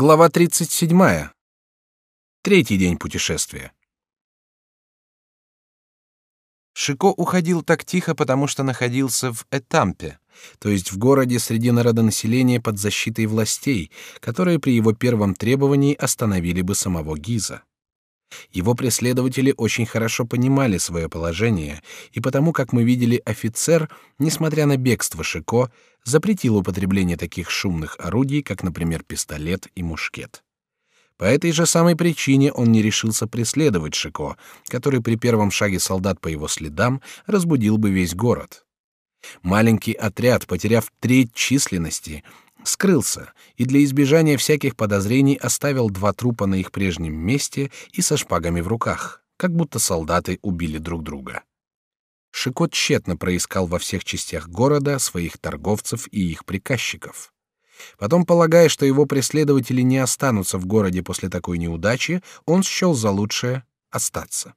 Глава 37. Третий день путешествия. Шико уходил так тихо, потому что находился в Этампе, то есть в городе среди народонаселения под защитой властей, которые при его первом требовании остановили бы самого Гиза. Его преследователи очень хорошо понимали свое положение, и потому, как мы видели, офицер, несмотря на бегство Шико, запретил употребление таких шумных орудий, как, например, пистолет и мушкет. По этой же самой причине он не решился преследовать Шико, который при первом шаге солдат по его следам разбудил бы весь город. Маленький отряд, потеряв треть численности, скрылся и для избежания всяких подозрений оставил два трупа на их прежнем месте и со шпагами в руках, как будто солдаты убили друг друга. Шикот тщетно проискал во всех частях города своих торговцев и их приказчиков. Потом, полагая, что его преследователи не останутся в городе после такой неудачи, он счел за лучшее остаться.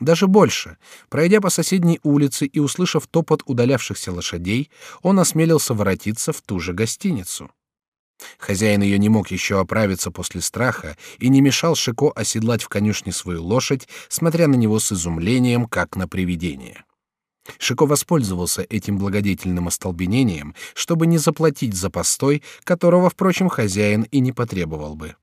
Даже больше, пройдя по соседней улице и услышав топот удалявшихся лошадей, он осмелился воротиться в ту же гостиницу. Хозяин ее не мог еще оправиться после страха и не мешал Шико оседлать в конюшне свою лошадь, смотря на него с изумлением, как на привидение. Шико воспользовался этим благодетельным остолбенением, чтобы не заплатить за постой, которого, впрочем, хозяин и не потребовал бы.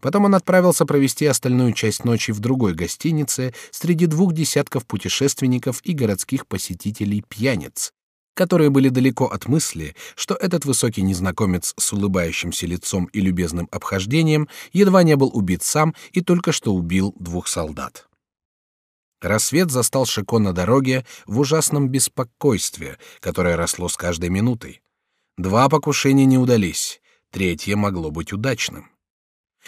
Потом он отправился провести остальную часть ночи в другой гостинице среди двух десятков путешественников и городских посетителей пьяниц, которые были далеко от мысли, что этот высокий незнакомец с улыбающимся лицом и любезным обхождением едва не был убит сам и только что убил двух солдат. Рассвет застал Шико на дороге в ужасном беспокойстве, которое росло с каждой минутой. Два покушения не удались, третье могло быть удачным.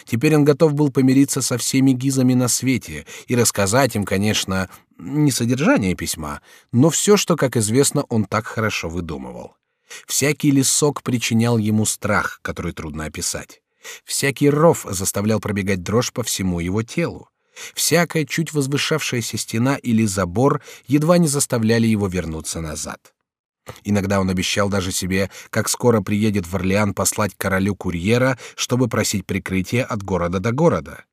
Теперь он готов был помириться со всеми гизами на свете и рассказать им, конечно, не содержание письма, но все, что, как известно, он так хорошо выдумывал. Всякий лесок причинял ему страх, который трудно описать. Всякий ров заставлял пробегать дрожь по всему его телу. Всякая чуть возвышавшаяся стена или забор едва не заставляли его вернуться назад. Иногда он обещал даже себе, как скоро приедет в Орлеан послать королю курьера, чтобы просить прикрытия от города до города.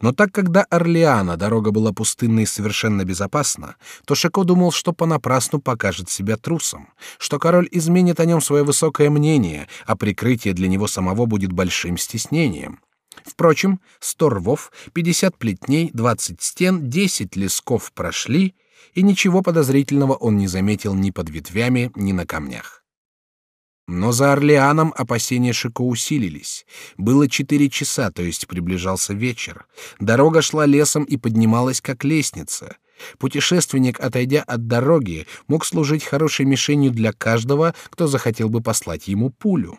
Но так как до Орлеана дорога была пустынной и совершенно безопасна, то Шико думал, что понапрасну покажет себя трусом, что король изменит о нем свое высокое мнение, а прикрытие для него самого будет большим стеснением. Впрочем, сто рвов, пятьдесят плетней, двадцать стен, десять лесков прошли, и ничего подозрительного он не заметил ни под ветвями, ни на камнях. Но за Орлеаном опасения Шико усилились. Было четыре часа, то есть приближался вечер. Дорога шла лесом и поднималась как лестница. Путешественник, отойдя от дороги, мог служить хорошей мишенью для каждого, кто захотел бы послать ему пулю.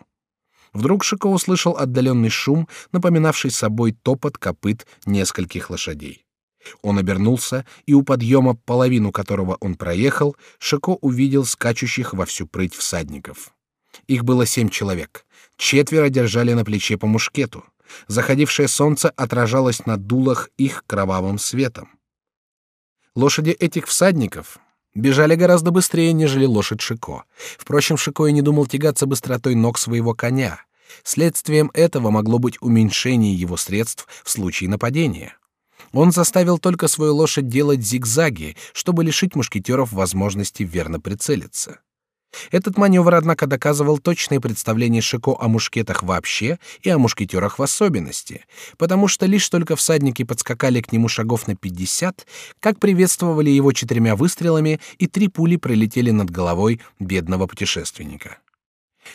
Вдруг Шико услышал отдаленный шум, напоминавший собой топот копыт нескольких лошадей. Он обернулся, и у подъема, половину которого он проехал, Шико увидел скачущих во всю прыть всадников. Их было семь человек. Четверо держали на плече по мушкету. Заходившее солнце отражалось на дулах их кровавым светом. Лошади этих всадников бежали гораздо быстрее, нежели лошадь Шико. Впрочем, Шико и не думал тягаться быстротой ног своего коня. Следствием этого могло быть уменьшение его средств в случае нападения. Он заставил только свою лошадь делать зигзаги, чтобы лишить мушкетеров возможности верно прицелиться. Этот маневр, однако, доказывал точное представление Шико о мушкетах вообще и о мушкетерах в особенности, потому что лишь только всадники подскакали к нему шагов на пятьдесят, как приветствовали его четырьмя выстрелами, и три пули пролетели над головой бедного путешественника.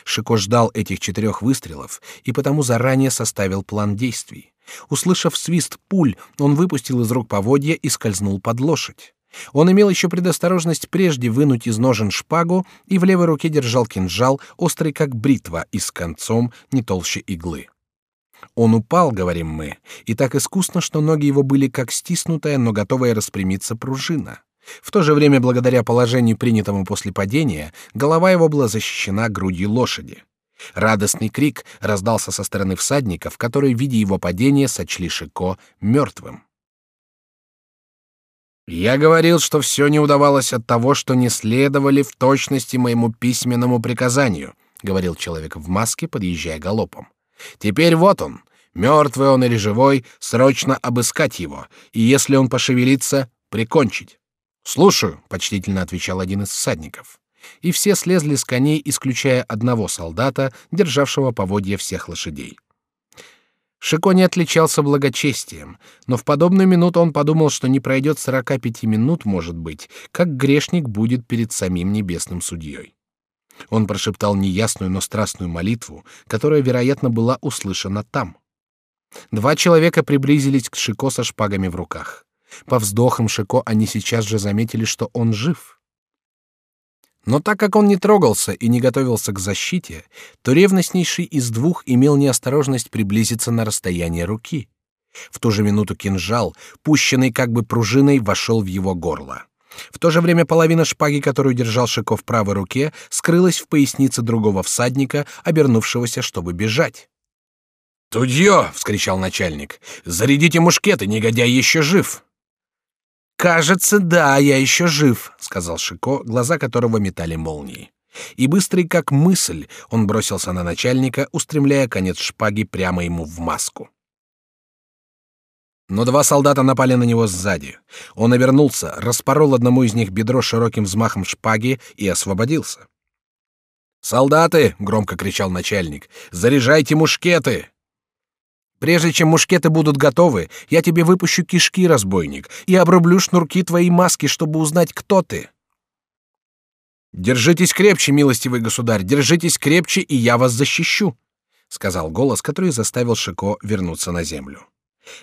Шико ждал этих четырех выстрелов и потому заранее составил план действий. Услышав свист пуль, он выпустил из рук поводья и скользнул под лошадь. Он имел еще предосторожность прежде вынуть из ножен шпагу и в левой руке держал кинжал, острый как бритва и с концом не толще иглы. Он упал, говорим мы, и так искусно, что ноги его были как стиснутая, но готовая распрямиться пружина. В то же время, благодаря положению, принятому после падения, голова его была защищена грудью лошади. Радостный крик раздался со стороны всадников, которые, видя его падение, сочли Шико мертвым. Я говорил, что все не удавалось от того, что не следовали в точности моему письменному приказанию, говорил человек в маске, подъезжая галопом. Теперь вот он, мертвый он или живой, срочно обыскать его, и если он пошевелится, прикончить. Слушаю, почтительно отвечал один из всадников. И все слезли с коней, исключая одного солдата, державшего поводья всех лошадей. Шико не отличался благочестием, но в подобную минуту он подумал, что не пройдет сорока пяти минут, может быть, как грешник будет перед самим небесным судьей. Он прошептал неясную, но страстную молитву, которая, вероятно, была услышана там. Два человека приблизились к Шико со шпагами в руках. По вздохам Шико они сейчас же заметили, что он жив. Но так как он не трогался и не готовился к защите, то ревностнейший из двух имел неосторожность приблизиться на расстояние руки. В ту же минуту кинжал, пущенный как бы пружиной, вошел в его горло. В то же время половина шпаги, которую держал Шико в правой руке, скрылась в пояснице другого всадника, обернувшегося, чтобы бежать. «Тудье!» — вскричал начальник. «Зарядите мушкеты, негодяй еще жив!» Кажется, да, я еще жив, сказал Шико, глаза которого метали молнии. И быстрый как мысль, он бросился на начальника, устремляя конец шпаги прямо ему в маску. Но два солдата напали на него сзади. Он обернулся, распорол одному из них бедро широким взмахом шпаги и освободился. «Солдаты!» — громко кричал начальник. «Заряжайте мушкеты!» Прежде чем мушкеты будут готовы, я тебе выпущу кишки, разбойник, и обрублю шнурки твоей маски, чтобы узнать, кто ты. Держитесь крепче, милостивый государь, держитесь крепче, и я вас защищу, сказал голос, который заставил Шико вернуться на землю.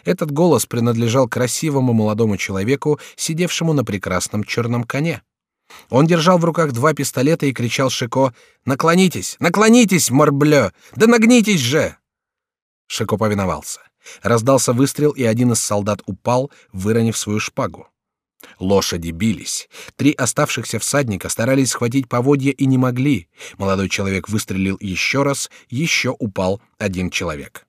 Этот голос принадлежал красивому молодому человеку, сидевшему на прекрасном черном коне. Он держал в руках два пистолета и кричал Шико: "Наклонитесь, наклонитесь, морблё, да нагнитесь же!" Шико повиновался. Раздался выстрел, и один из солдат упал, выронив свою шпагу. Лошади бились. Три оставшихся всадника старались схватить поводья и не могли. Молодой человек выстрелил еще раз, еще упал один человек.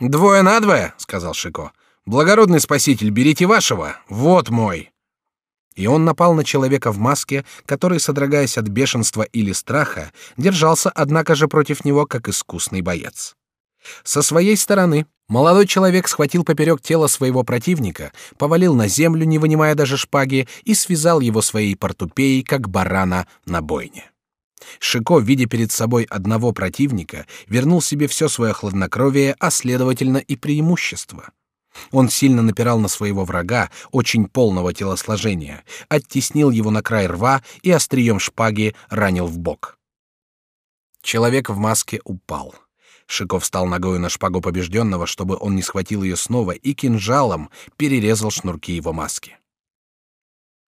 «Двое на двое», — сказал Шико. «Благородный спаситель, берите вашего. Вот мой». И он напал на человека в маске, который, содрогаясь от бешенства или страха, держался, однако же, против него, как искусный боец. Со своей стороны молодой человек схватил поперек тела своего противника, повалил на землю, не вынимая даже шпаги, и связал его своей портупеей, как барана на бойне. Шико, видя перед собой одного противника, вернул себе все свое хладнокровие, а следовательно и преимущество. Он сильно напирал на своего врага, очень полного телосложения, оттеснил его на край рва и острием шпаги ранил в бок. Человек в маске упал. Шиков встал ногою на шпагу побежденного, чтобы он не схватил ее снова, и кинжалом перерезал шнурки его маски.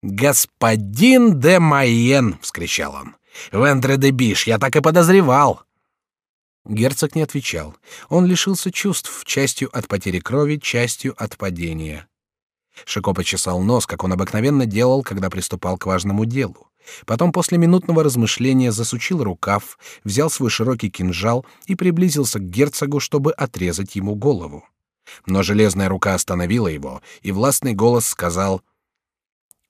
«Господин де Майен!» — вскричал он. «Вентре де Биш, я так и подозревал!» Герцог не отвечал. Он лишился чувств, частью от потери крови, частью от падения. Шико почесал нос, как он обыкновенно делал, когда приступал к важному делу. Потом после минутного размышления засучил рукав, взял свой широкий кинжал и приблизился к герцогу, чтобы отрезать ему голову. Но железная рука остановила его, и властный голос сказал: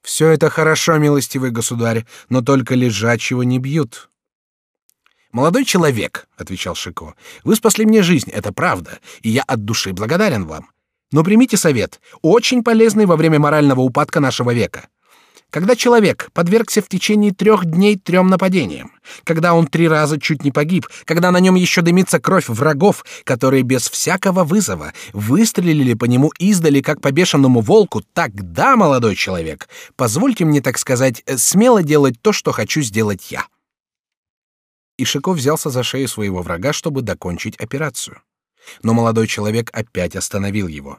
"Все это хорошо, милостивый государь, но только лежачего не бьют". Молодой человек, отвечал Шико, вы спасли мне жизнь, это правда, и я от души благодарен вам. Но примите совет, очень полезный во время морального упадка нашего века. Когда человек подвергся в течение трех дней трем нападениям, когда он три раза чуть не погиб, когда на нем еще дымится кровь врагов, которые без всякого вызова выстрелили по нему издали, как по бешеному волку, тогда, молодой человек, позвольте мне, так сказать, смело делать то, что хочу сделать я. Ишиков взялся за шею своего врага, чтобы докончить операцию. Но молодой человек опять остановил его.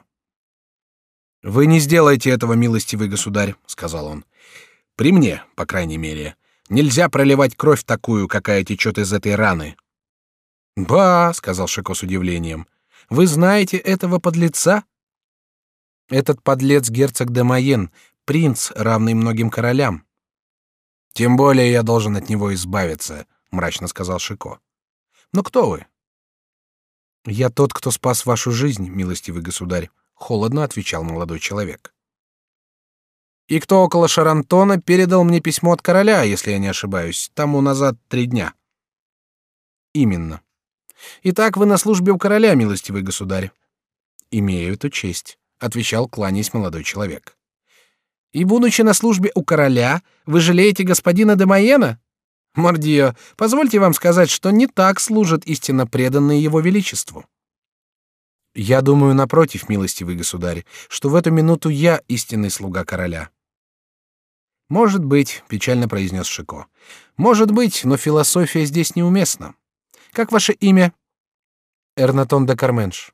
Вы не сделаете этого, милостивый государь, сказал он. При мне, по крайней мере, нельзя проливать кровь такую, какая течет из этой раны. Ба, сказал Шико с удивлением. Вы знаете этого подлеца? Этот подлец герцог де Майен, принц, равный многим королям. Тем более я должен от него избавиться, мрачно сказал Шико. Но кто вы? Я тот, кто спас вашу жизнь, милостивый государь, холодно отвечал молодой человек. И кто около Шарантона передал мне письмо от короля, если я не ошибаюсь, тому назад три дня. Именно. Итак, вы на службе у короля, милостивый государь. Имею эту честь, отвечал, кланяясь молодой человек. И будучи на службе у короля, вы жалеете господина де Майена? Мордио, позвольте вам сказать, что не так служат истинно преданные его величеству. Я думаю, напротив, милостивый государь, что в эту минуту я истинный слуга короля. Может быть, печально произнес Шико. Может быть, но философия здесь неуместна. Как ваше имя? Эрнатон де Карменш.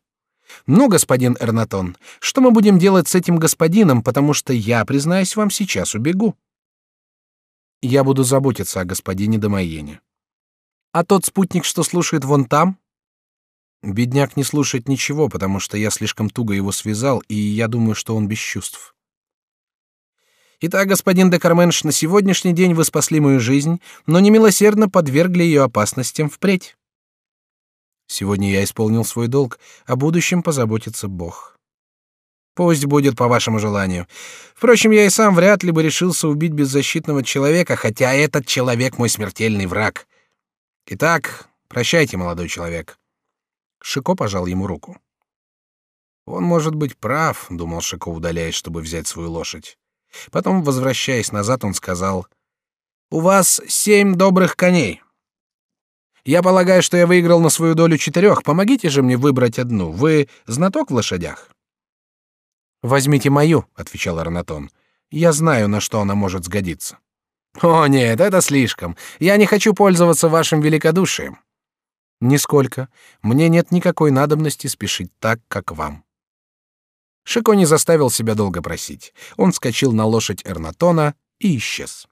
Ну, господин Эрнатон, что мы будем делать с этим господином, потому что я, признаюсь вам, сейчас убегу. Я буду заботиться о господине Домаене. А тот спутник, что слушает вон там? Бедняк не слушает ничего, потому что я слишком туго его связал, и я думаю, что он без чувств. Итак, господин де Карменш, на сегодняшний день вы спасли мою жизнь, но немилосердно подвергли ее опасностям впредь. Сегодня я исполнил свой долг, о будущем позаботится Бог. Пусть будет по вашему желанию. Впрочем, я и сам вряд ли бы решился убить беззащитного человека, хотя этот человек мой смертельный враг. Итак, прощайте, молодой человек. Шико пожал ему руку. Он может быть прав, думал Шико, удаляясь, чтобы взять свою лошадь. Потом, возвращаясь назад, он сказал: "У вас семь добрых коней. Я полагаю, что я выиграл на свою долю четырех. Помогите же мне выбрать одну. Вы знаток в лошадях? Возьмите мою, отвечал Арнатон. Я знаю, на что она может сгодиться. О нет, это слишком. Я не хочу пользоваться вашим великодушием. Нисколько. Мне нет никакой надобности спешить так, как вам. Шико не заставил себя долго просить. Он вскочил на лошадь Эрнатона и исчез.